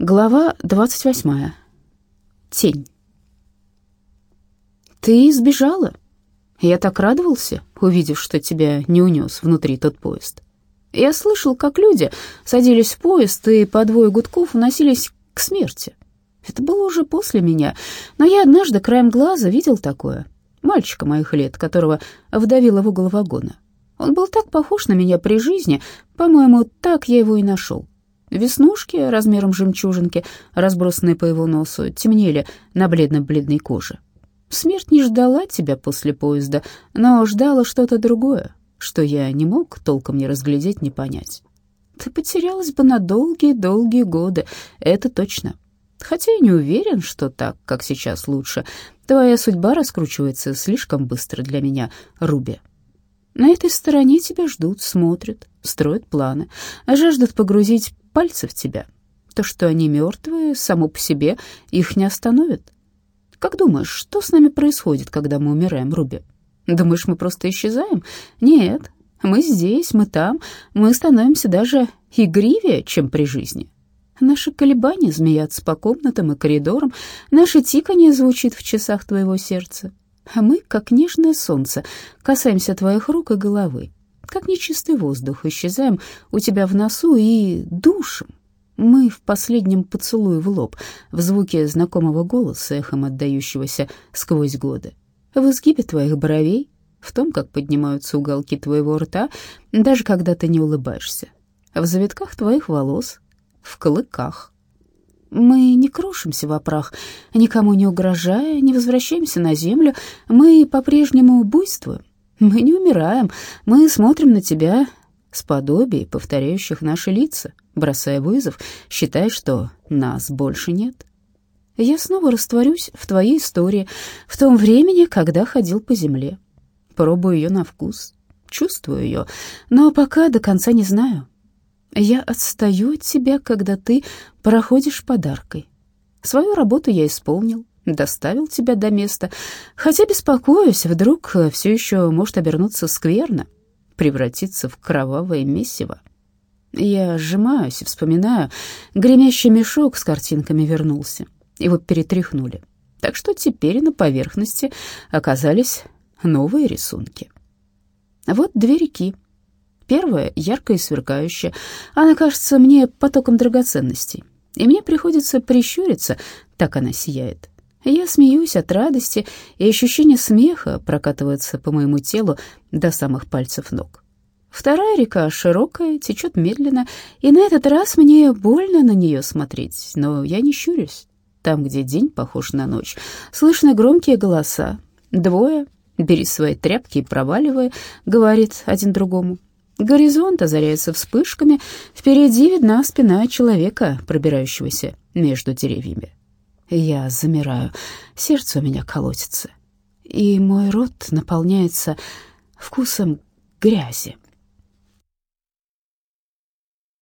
Глава 28. Тень. Ты сбежала. Я так радовался, увидев, что тебя не унес внутри тот поезд. Я слышал, как люди садились в поезд и по двое гудков уносились к смерти. Это было уже после меня, но я однажды краем глаза видел такое. Мальчика моих лет, которого вдавило в угол вагона. Он был так похож на меня при жизни, по-моему, так я его и нашел. Веснушки размером жемчужинки, разбросанные по его носу, темнели на бледно-бледной коже. Смерть не ждала тебя после поезда, но ждала что-то другое, что я не мог толком не разглядеть, не понять. Ты потерялась бы на долгие-долгие годы, это точно. Хотя я не уверен, что так, как сейчас, лучше. Твоя судьба раскручивается слишком быстро для меня, Руби. На этой стороне тебя ждут, смотрят, строят планы, жаждут погрузить пальцы в тебя. То, что они мертвые, само по себе их не остановит. Как думаешь, что с нами происходит, когда мы умираем, Руби? Думаешь, мы просто исчезаем? Нет, мы здесь, мы там, мы становимся даже игривее, чем при жизни. Наши колебания змеятся по комнатам и коридорам, наше тиканье звучит в часах твоего сердца. А мы, как нежное солнце, касаемся твоих рук и головы как нечистый воздух, исчезаем у тебя в носу и душим. Мы в последнем поцелуе в лоб, в звуке знакомого голоса, эхом отдающегося сквозь годы. В изгибе твоих бровей, в том, как поднимаются уголки твоего рта, даже когда ты не улыбаешься. В завитках твоих волос, в клыках. Мы не крушимся в опрах, никому не угрожая, не возвращаемся на землю, мы по-прежнему буйствуем, мы не умираем, мы смотрим на тебя с подобием, повторяющих наши лица, бросая вызов, считая, что нас больше нет. Я снова растворюсь в твоей истории, в том времени, когда ходил по земле. Пробую ее на вкус, чувствую ее, но пока до конца не знаю. Я отстаю от тебя, когда ты проходишь подаркой. Свою работу я исполнил, доставил тебя до места, хотя беспокоюсь, вдруг все еще может обернуться скверно, превратиться в кровавое месиво. Я сжимаюсь и вспоминаю, гремящий мешок с картинками вернулся, его перетряхнули, так что теперь на поверхности оказались новые рисунки. Вот две реки. Первая яркая и сверкающая, она кажется мне потоком драгоценностей, и мне приходится прищуриться, так она сияет. Я смеюсь от радости, и ощущение смеха прокатывается по моему телу до самых пальцев ног. Вторая река широкая, течет медленно, и на этот раз мне больно на нее смотреть, но я не щурюсь. Там, где день похож на ночь, слышны громкие голоса. Двое, бери свои тряпки и проваливай, говорит один другому. Горизонт озаряется вспышками, впереди видна спина человека, пробирающегося между деревьями. Я замираю, сердце у меня колотится, и мой рот наполняется вкусом грязи.